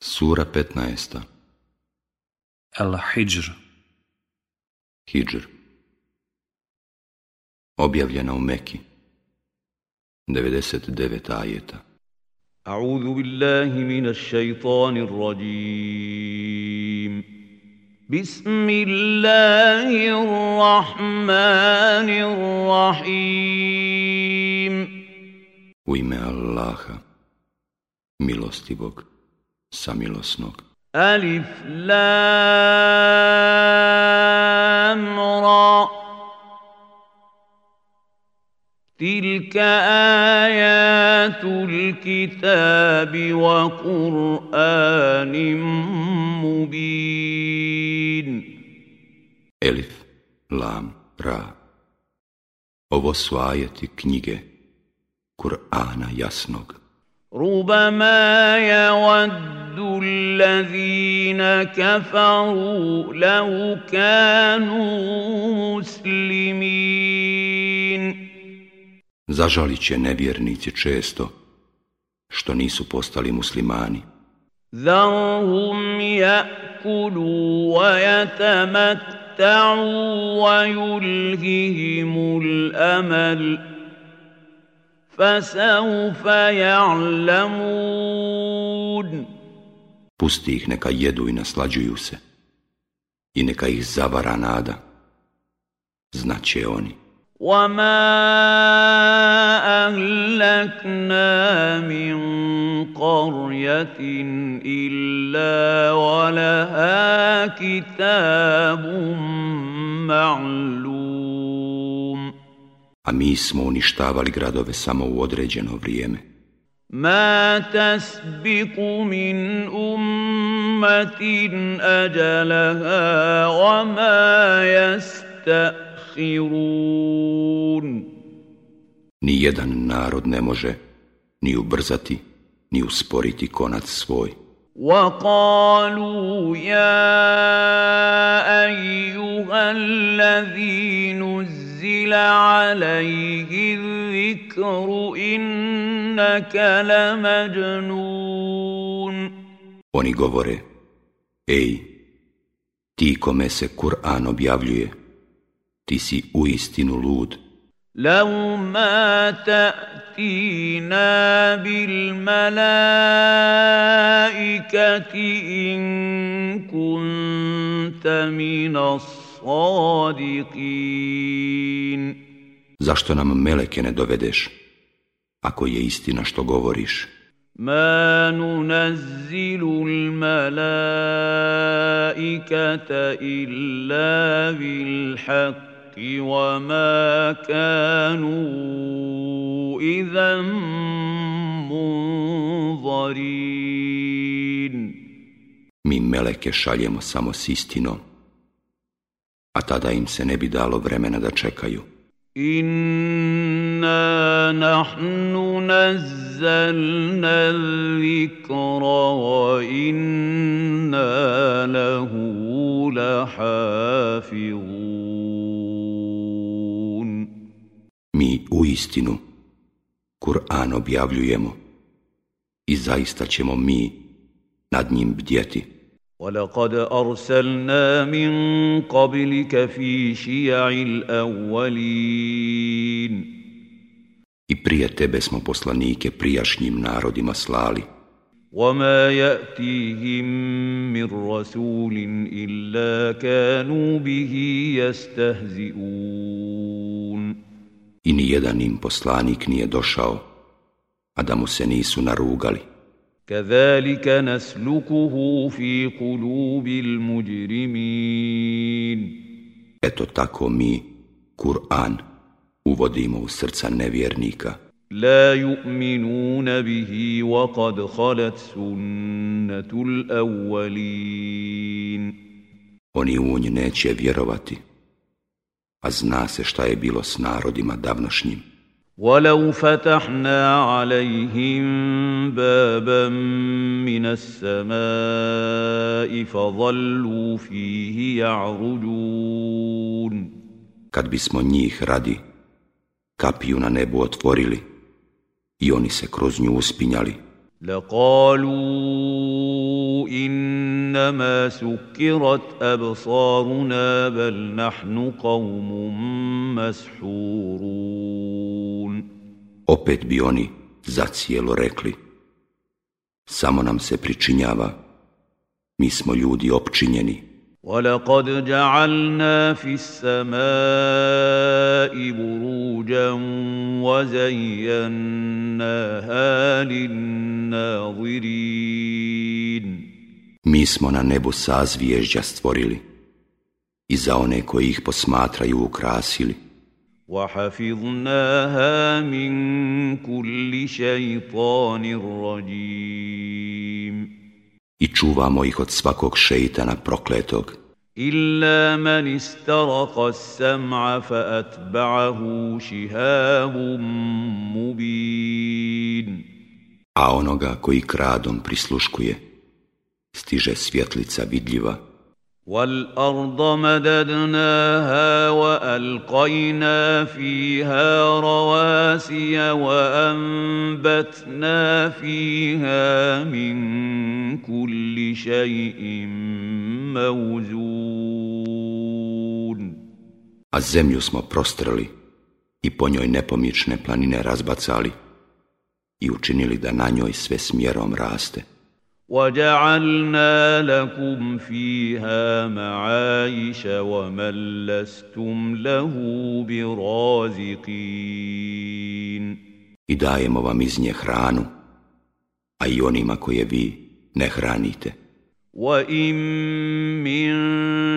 Sura 15. Al-Hijr. Hijr. Objavljena u Meki 99 ajeta. A'udhu billahi minash shaitanir rajim. Bismillahirrahmanirrahim. U ime Allaha, milostivog Allaha, samilosnog. Alif lam ra Tilka ajatul kitabi wa kur'anim mubin. Elif, Lam, Ra. Ovo su ajati knjige Kur'ana jasnog. ربما يود الذين كفروا لو كانوا مسلمين Zažalit će nevjernici često što nisu postali muslimani. ذرهم ياكلوا ويتمتعوا ويلههم الامل فسوف يعلمون Pusti ih neka jedu i naslađuju se. I neka ih zavara nada. Znaće oni. وما اهلكنا من قريه الا ولها كتاب معلوم A mi smo uništavali gradove samo u određeno vrijeme. ما تسبق من امه اجلها وما يستاخرون Ni jedan narod ne može ni ubrzati, ni usporiti konac svoj. وقالوا يا ايها الذي نزل عليه الذكر انك لمجنون Oni govore, ej, ti kome se Kur'an objavljuje, ti si u istinu lud. لو ما تاتينا بالملائكه ان كنت من الصادقين Zašto nam meleke ne dovedeš, ako je istina što govoriš? ما ننزل الملائكه الا بالحق وما كانوا اذا منظرين Mi meleke šaljemo samo s istinom, a tada im se ne bi dalo vremena da čekaju. Inna nahnu nazzalna zikra wa inna lahu lahafirun. Mi u istinu Kur'an objavljujemo i zaista ćemo mi nad njim bdjeti. ولقد ارسلنا من قبلك في شيع الاولين I prije tebe smo poslanike prijašnjim narodima slali. وما ياتيهم من رسول الا كانوا به يستهزئون I ni jedan im poslanik nije došao, a da mu se nisu narugali. كذلك نسلكه في قلوب المجرمين Eto tako mi, Kur'an, uvodimo u srca nevjernika. لا يؤمنون به وقد خلت سنه الاولين Oni u nj neće vjerovati, a zna se šta je bilo s narodima davnošnjim. ولو فتحنا عليهم بابا من السماء فظلوا فيه يعرجون. Kad bismo njih radi kapiju na nebu otvorili i oni se kroz nju uspinjali, لقالوا إنما سكرت أبصارنا بل نحن قوم مسحورون. Opet bi oni zacijelo rekli, samo nam se pričinjava, mi smo ljudi opčinjeni. ولقد جعلنا في السماء بروجا وزيناها للناظرين Mi smo na nebu sazviježđa stvorili i za one koji ih posmatraju ukrasili. وحفظناها من كل شيطان رجيم i čuvamo ih od svakog šeitana prokletog. إلا من استرق السمع فأتبعه شهاب مبين A onoga koji kradom prisluškuje, stiže svjetlica vidljiva. والأرض مددناها وألقينا فيها رواسي وأنبتنا فيها من كل شيء موزون A zemlju smo prostrli i po njoj nepomične planine razbacali i učinili da na njoj sve smjerom raste. وجعلنا لكم فيها معايش ومن لستم له برازقين I dajemo vam iz nje hranu, a i onima koje vi ne hranite. وإن من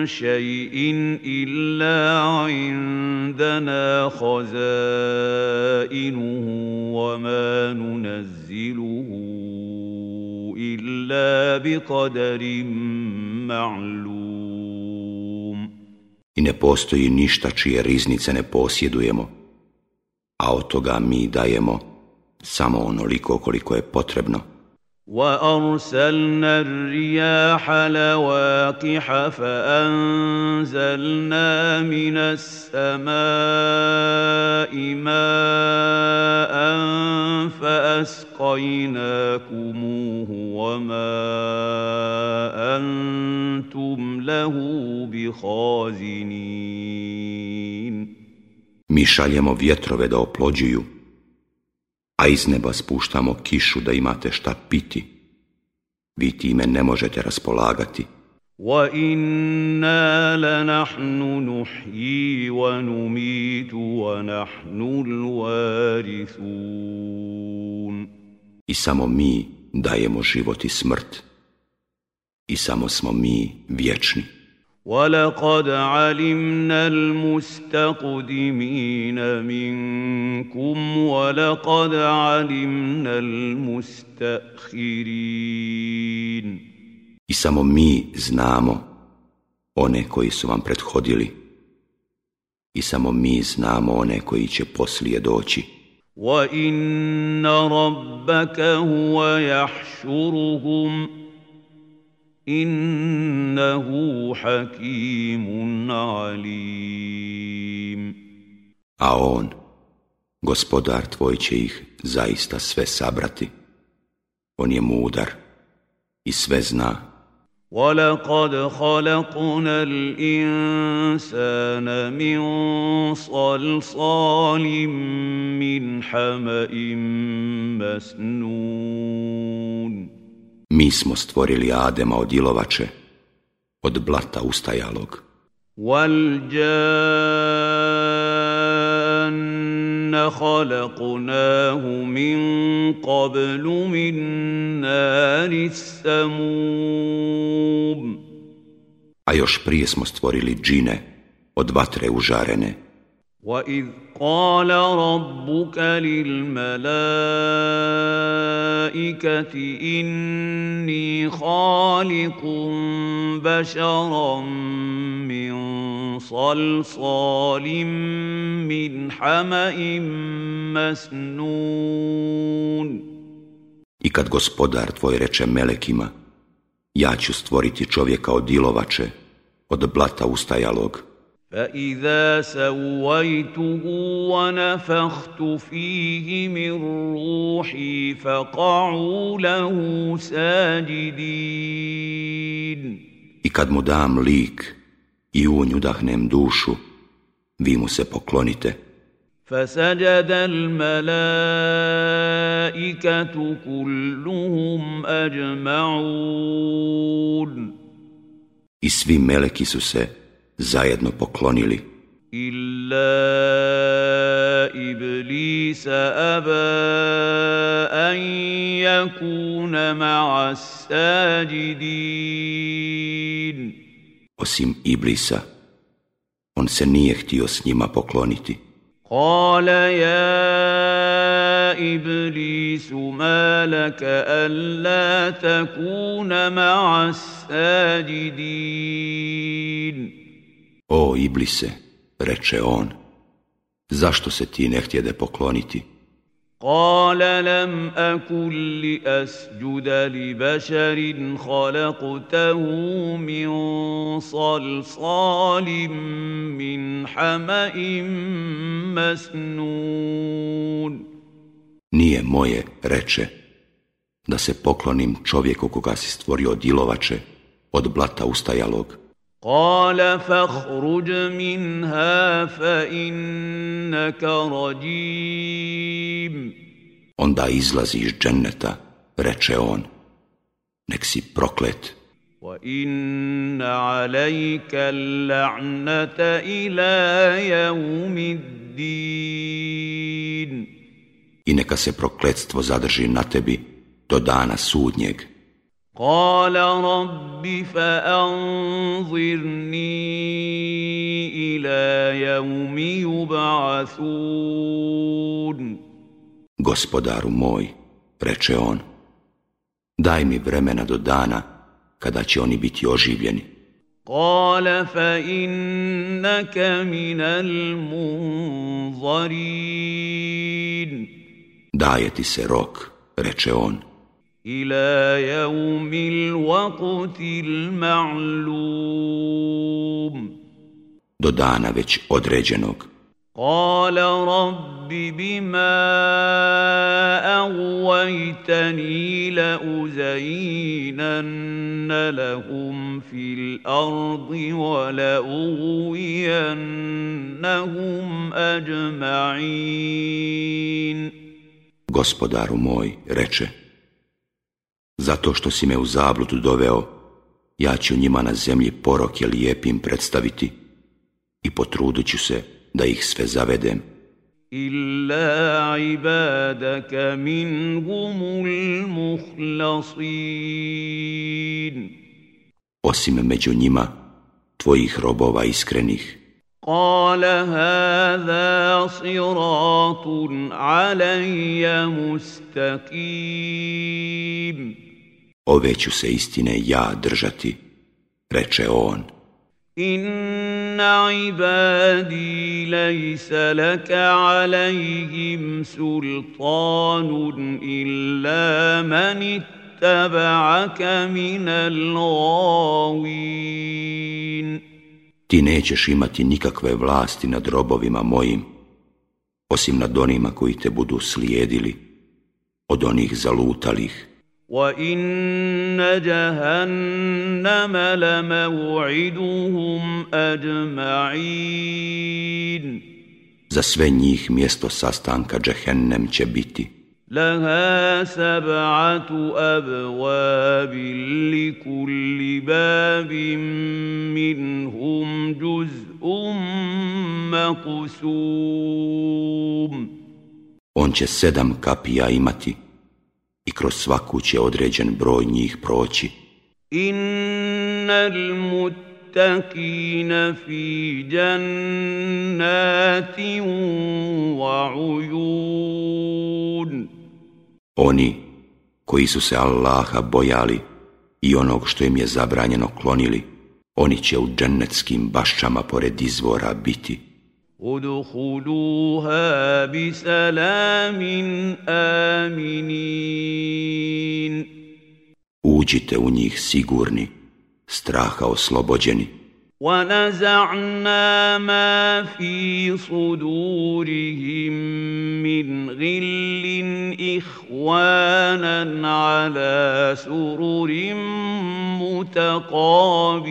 شيء إلا عندنا خزائنه وما ننزله إلا بقدر معلوم I ne postoji ništa čije riznice ne posjedujemo, a od toga mi dajemo samo onoliko koliko je potrebno. وأرسلنا الرياح لواقح فأنزلنا من السماء ماء فأسقيناكموه وما أنتم له بخازنين. Mi šaljemo vjetrove da oplođuju, a iz neba spuštamo kišu da imate šta piti. Vi time ne možete raspolagati. وإنا لنحن نحيي ونميت ونحن الوارثون I samo mi dajemo život i smrt. I samo smo mi vječni. ولقد علمنا المستقدمين منكم ولقد علمنا المستأخرين I samo mi znamo one koji su vam prethodili. I samo mi znamo one koji će poslije doći. وإن ربك هو يحشرهم إنه حكيم عليم A on, gospodar tvoj će ih zaista sve sabrati. On je mudar i sve zna. ولقد خلقنا الإنسان من صلصال من حمأ مسنون Mi smo stvorili Adema od ilovače, od blata ustajalog. والجان خلقناه من قبل من نار السموم A još prije smo stvorili džine od vatre užarene. وإذ قال ربك للملائكة إني خالق بشرا من صلصال من حمأ مسنون I kad gospodar tvoj reče melekima, ja ću stvoriti čovjeka od ilovače, od blata ustajalog. فإذا سويته ونفخت فيه من روحي فقعوا له ساجدين I kad mu dam lik i u nju dahnem dušu, vi mu se poklonite. فسجد الملائكة كلهم أجمعون I svi meleki su se zajedno poklonili. إلا إبليس أبى أن يكون مع الساجدين Osim Iblisa, on se nije htio s njima pokloniti. قال يا إبليس ما لك ألا تكون مع الساجدين O Iblise, reče on, zašto se ti ne htjede pokloniti? قال لم أكن لأسجد لبشر خلقته من صلصال من حمأ مسنون Nije moje, reče, da se poklonim čovjeku koga si stvorio od ilovače, od blata ustajalog. قال فاخرج منها فإنك رجيم Onda izlazi iz dženneta, reče on, nek si proklet وإن عليك اللعنة إلى يوم الدين i neka se prokletstvo zadrži na tebi do dana sudnjeg. قال رب فأنظرني إلى يوم يبعثون Gospodaru moj, reče on, daj mi vremena do dana kada će oni biti oživljeni. قال فإنك من المنظرين Daje ti se rok, reče on, إلى يوم الوقت المعلوم do dana već određenog. قال رب بما أغويتني لأزينن لهم في الأرض ولأغوينهم أجمعين Gospodaru moj, reče, zato što si me u zabludu doveo, ja ću njima na zemlji poroke lijepim predstaviti i potrudit ću se da ih sve zavedem. إلا عبادك منهم المخلصين Osim među njima, tvojih robova iskrenih. قال هذا صراط علي مستقيم ove ću se istine ja držati, reče on. Inna ibadi lejsa laka alaihim sultanun illa mani tabaaka minal gavin. Ti nećeš imati nikakve vlasti nad robovima mojim, osim nad onima koji te budu slijedili, od onih zalutalih. وإن جهنم لموعدهم أجمعين Za sve njih mjesto sastanka Džehennem će biti. لها سبعة أبواب لكل باب منهم جزء مقسوم On će sedam kapija imati i kroz svaku će određen broj njih proći. Innal muttaqina fi jannatin wa uyun Oni koji su se Allaha bojali i onog što im je zabranjeno klonili, oni će u džennetskim bašćama pored izvora biti. ادخلوها بسلام آمنين Uđite u njih sigurni, straha oslobođeni. ونزعنا ما في صدورهم من غل إخوانا على سرر متقابلين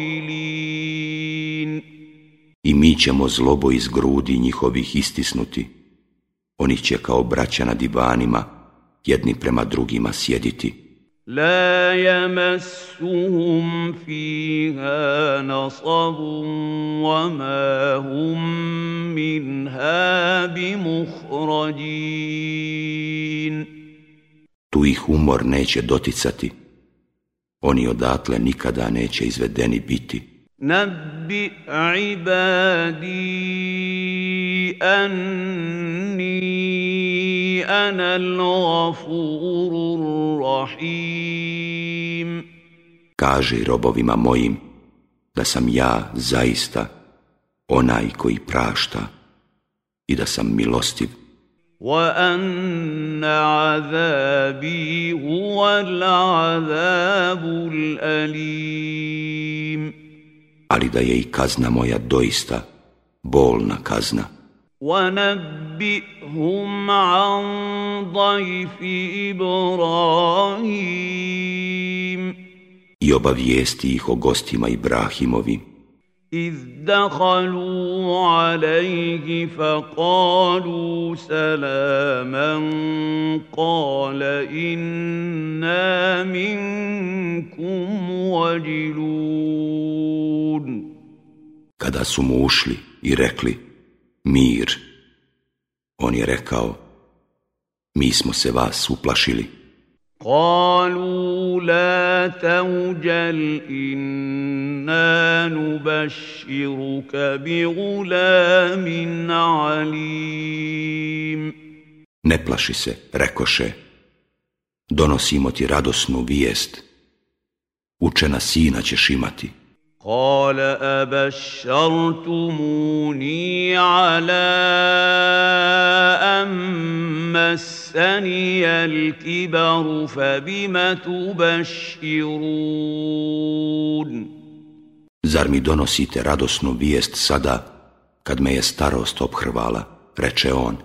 I mi ćemo zlobo iz grudi njihovih istisnuti. Oni će kao braća na divanima, jedni prema drugima sjediti. لا يمسهم فيها نصب وما هم منها بمخرجين Tu ih umor neće doticati. Oni odatle nikada neće izvedeni biti. نبئ عبادي أني أنا الغفور الرحيم Kaže robovima mojim da sam ja zaista onaj koji prašta i da sam milostiv وأن عذابي هو العذاب الأليم ali da je i kazna moja doista bolna kazna. وَنَبِّئْهُمْ عَنْ ضَيْفِ إِبْرَاهِيمَ I obavijesti ih o gostima Ibrahimovim. إِذْ دَخَلُوا عَلَيْهِ فَقَالُوا سَلَامًا قَالَ إِنَّا مِنْكُمْ وَجِلُونَ Kada su mu ušli i rekli mir, on je rekao mi smo se vas uplašili. قالوا لا توجل إنا نبشرك بغلام عليم Ne plaši se, rekoše, donosimo ti radosnu vijest. Učena sina ćeš imati. قال أبشرتموني على أن مسني الكبر فبم تبشرون Zar mi donosite radosnu vijest sada, kad me je starost obhrvala, reče on,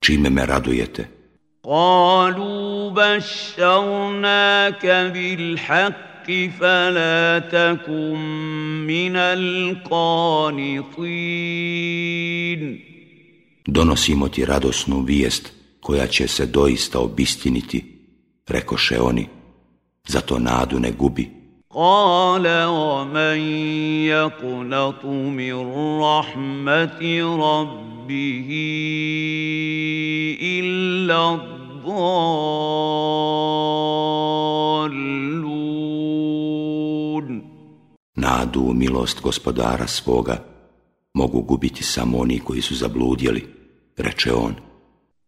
čime me radujete? قالوا بشرناك بالحق فلا تكن من القانطين donosimo ti radosnu vijest koja će se doista obistiniti, rekoše oni, zato nadu ne gubi. Kale o men jakunatu mir rahmeti rabbihi illa dolun. Nadu milost gospodara svoga mogu gubiti samo oni koji su zabludjeli. Reče on.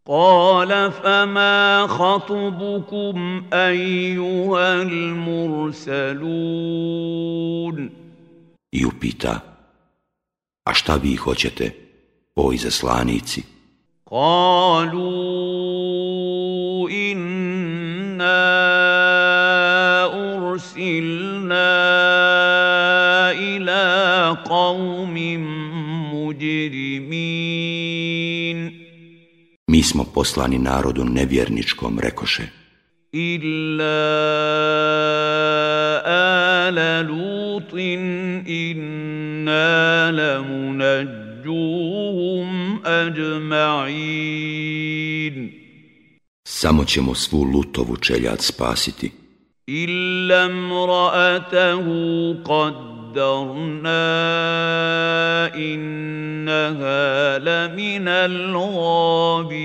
قال فما خطبكم أيها المرسلون I upita, a šta vi hoćete, o izaslanici? قالوا إنا أرسلنا إلى قوم smo poslani narodu nevjerničkom, rekoše. Illa ala lutin inna lamu ajma'in. Samo ćemo svu lutovu čeljat spasiti. Illa mraatahu qad قدرنا إنها لمن الغابرين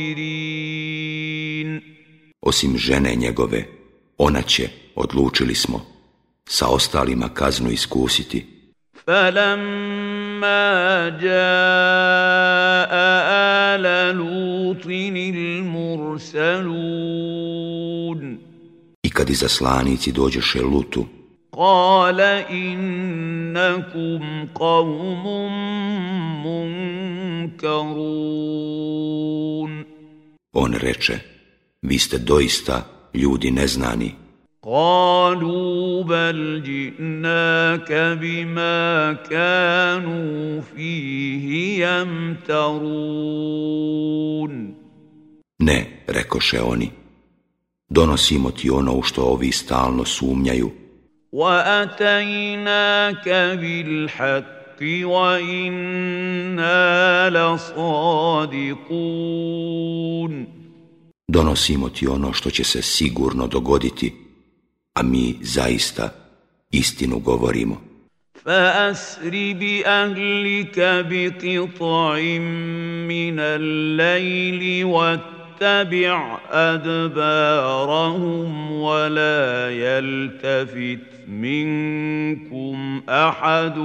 osim žene njegove, ona će, odlučili smo, sa ostalima kaznu iskusiti. فلما جاء آل لوط المرسلون I kad izaslanici dođeše lutu, قال إنكم قوم منكرون on reče, vi ste doista ljudi neznani. قالوا بل جئناك بما كانوا فيه يمترون Ne, rekoše oni, donosimo ti ono u što ovi stalno sumnjaju, واتيناك بالحق وأنا لصادقون Donosimo ti ono što će se sigurno dogoditi, a mi zaista istinu govorimo. فأسر بأهلك بقطع من الليل واتبع أدبارهم ولا يلتفت منكم أحد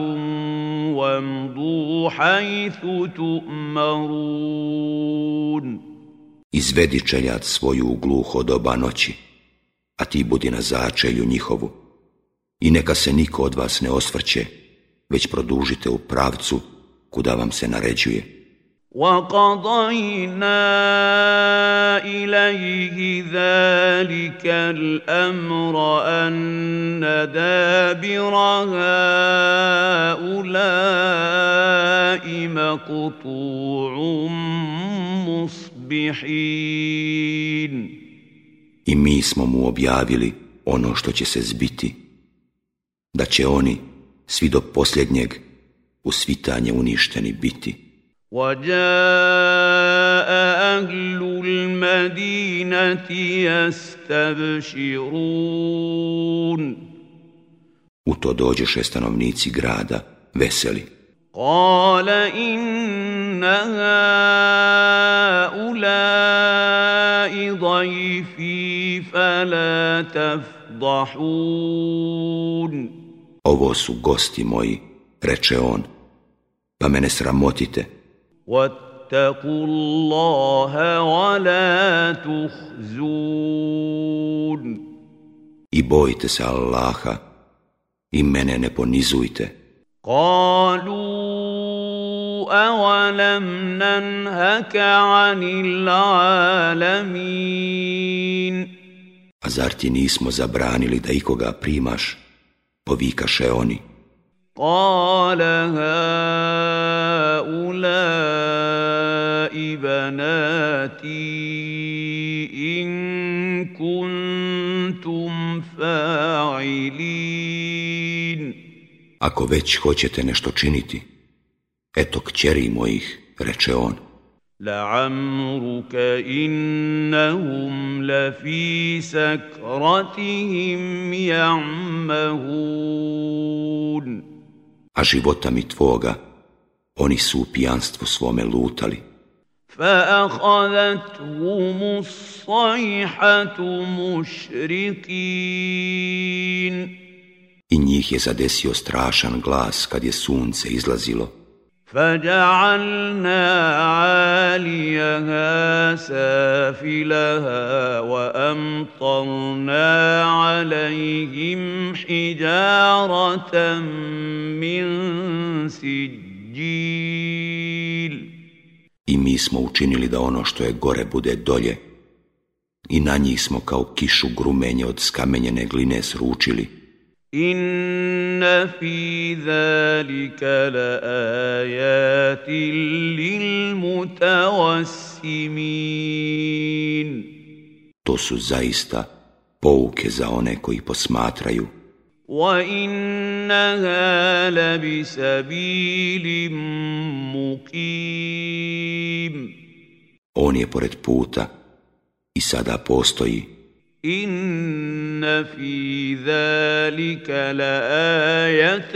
وامضوا حيث تؤمرون Izvedi čeljat svoju u gluho doba noći, a ti budi na začelju njihovu i neka se niko od vas ne osvrće, već produžite u pravcu kuda vam se naređuje. وَقَضَيْنَا إِلَيْهِ ذَلِكَ الْأَمْرَ أَنَّ دَابِرَ هَؤُلَاءِ مَقْطُوعٌ مُصْبِحِينَ I mi smo mu objavili ono što će se zbiti, da će oni, svi do posljednjeg, u svitanje uništeni biti. وجاء أهل المدينة يستبشرون U to dođeše stanovnici grada, veseli. قال إن هؤلاء ضيفي فلا تفضحون Ovo su gosti moji, reče on, pa mene sramotite. واتقوا الله ولا تخزون I bojite se Allaha i mene ne ponizujte. قالوا أولم ننهك عن العالمين A zar ti nismo zabranili da ikoga primaš? Povikaše oni. قال هؤلاء بناتي إن كنتم فاعلين Ako već hoćete nešto činiti, eto kćeri mojih, reče on. لعمرك إنهم لفي سكرتهم يعمهون A života mi tvoga, oni su u pijanstvu svome lutali. فأخذتهم الصيحة مشرقين I njih je zadesio strašan glas kad je sunce izlazilo. فجعلنا عاليها سافلها وامطرنا عليهم حجاره من سجيل I mi smo učinili da ono što je gore bude dolje. I na njih smo kao kišu grumenje od skamenjene gline sručili. ان في ذلك لايات للمتوسمين To su zaista pouke za one koji posmatraju. وانها لبسبيل مقيم On je pored puta i sada postoji. ان في ذلك لايه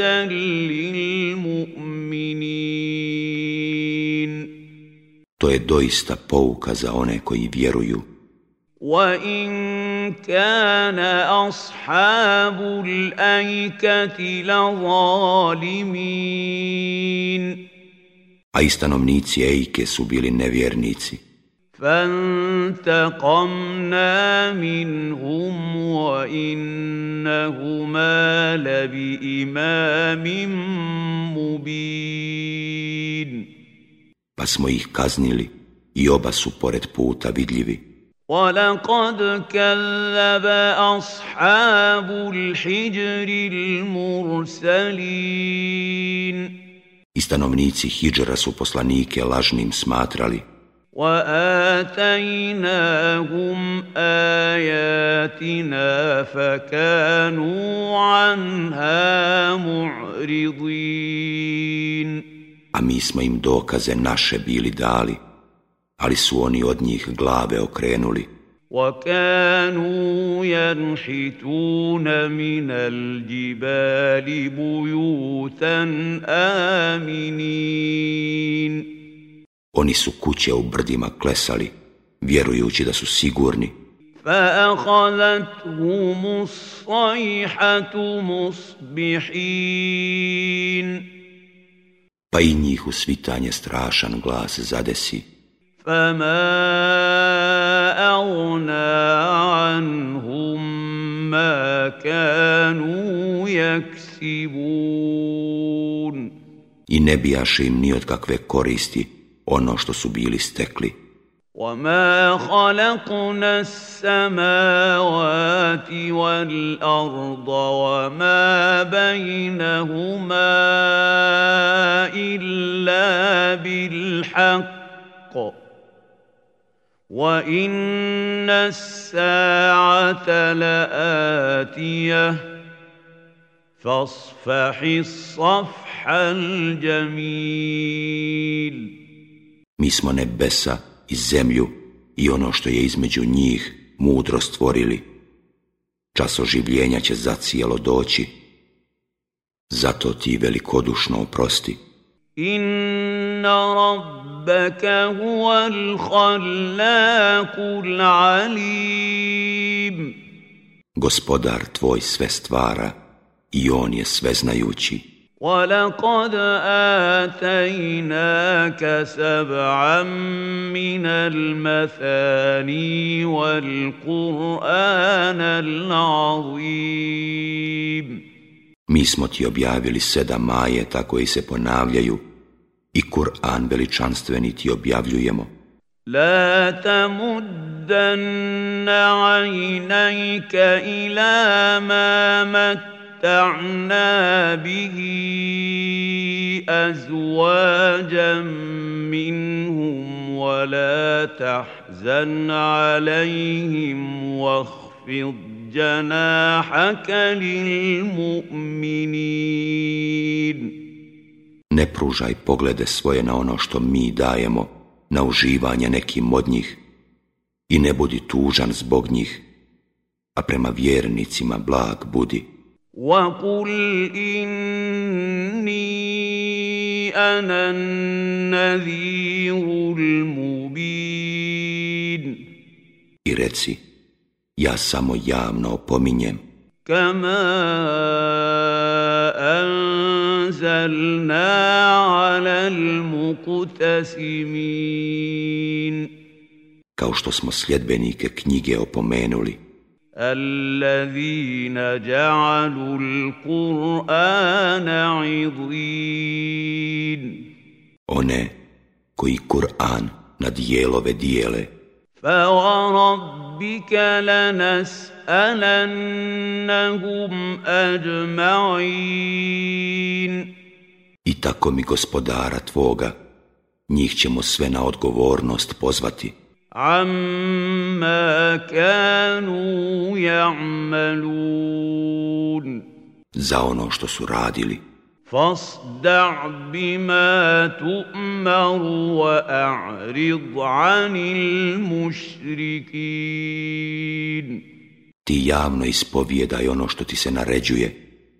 للمؤمنين To je doista pouka za one koji vjeruju. وان كان اصحاب الايكه لظالمين A i stanovnici Ejke su bili nevjernici. فانتقمنا منهم وانهما لبامام مبين Pa smo ih kaznili i oba su pored puta vidljivi. ولقد كذب اصحاب الحجر المرسلين I stanovnici Hidžra su poslanike lažnim smatrali. واتيناهم اياتنا فكانوا عنها معرضين A mi smo im dokaze naše bili dali, ali su oni od njih glave okrenuli. وكانوا ينحتون من الجبال بيوتا آمنين Oni su kuće u brdima klesali, vjerujući da su sigurni. فأخذتهم الصيحة مصبحين Pa i njih u svitanje strašan glas zadesi. فما أغنى عنهم ما كانوا يكسبون I ne bijaše im ni od kakve koristi ono što su bili stekli. وما خلقنا السماوات والأرض وما بينهما إلا بالحق وإن الساعة لآتية فاصفح الصفح الجميل Mi smo nebesa i zemlju i ono što je između njih mudro stvorili. Čas oživljenja će zacijelo doći. Zato ti velikodušno oprosti. Inna rabbaka huwa al-khallaqul alim. Gospodar tvoj sve stvara i on je sveznajući. ولقد آتيناك سبعا من المثاني والقرآن العظيم Mi smo ti objavili sedam majeta koji se ponavljaju i Kur'an veličanstveni ti objavljujemo. لا تمدن عينيك إلى ما متعنا به أزواجا منهم ولا تحزن عليهم واخفض جناحك للمؤمنين Ne pružaj poglede svoje na ono što mi dajemo, na uživanje nekim od njih, i ne budi tužan zbog njih, a prema vjernicima blag budi. وقل إني أنا النذير المبين I reci, ja samo javno opominjem. كما أنزلنا على المقتسمين Kao što smo sljedbenike knjige opomenuli. الذين جعلوا القرآن عضين One koji Kur'an na dijelove dijele. فوربك لنسألنهم أجمعين I tako mi gospodara tvoga, njih ćemo sve na odgovornost pozvati. عما كانوا يعملون za ono što su radili. فاصدع بما تؤمر وأعرض عن المشركين Ti javno ispovijedaj ono što ti se naređuje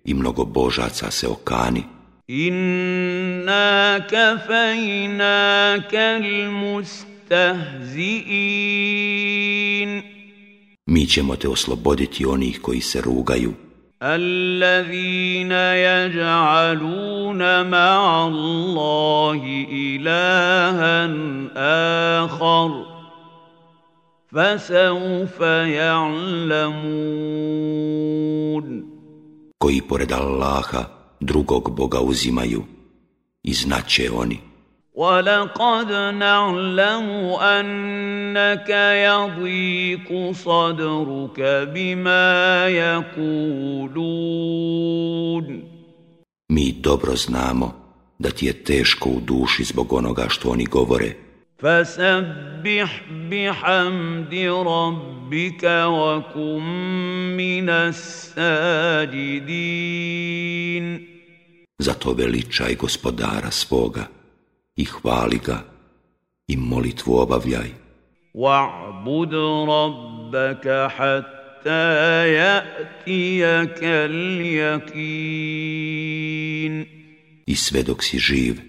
i mnogo božaca se okani. Inna kafajnaka al-mustaqim mustahzi'in Mi ćemo te osloboditi onih koji se rugaju. Allazina yaj'aluna ma'a Allahi ilahan akhar fasawfa ya'lamun Koji pored Allaha drugog Boga uzimaju i znaće oni. ولقد نعلم انك يضيق صدرك بما يقولون Mi dobro znamo da ti je teško u duši zbog onoga što oni govore. فسبح بحمد ربك وكن من الساجدين Zato veličaj gospodara svoga i hvali ga i molitvu obavljaj. واعبد ربك حتى يأتيك اليقين I sve dok si živ,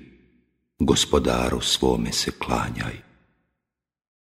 gospodaru svome se klanjaj.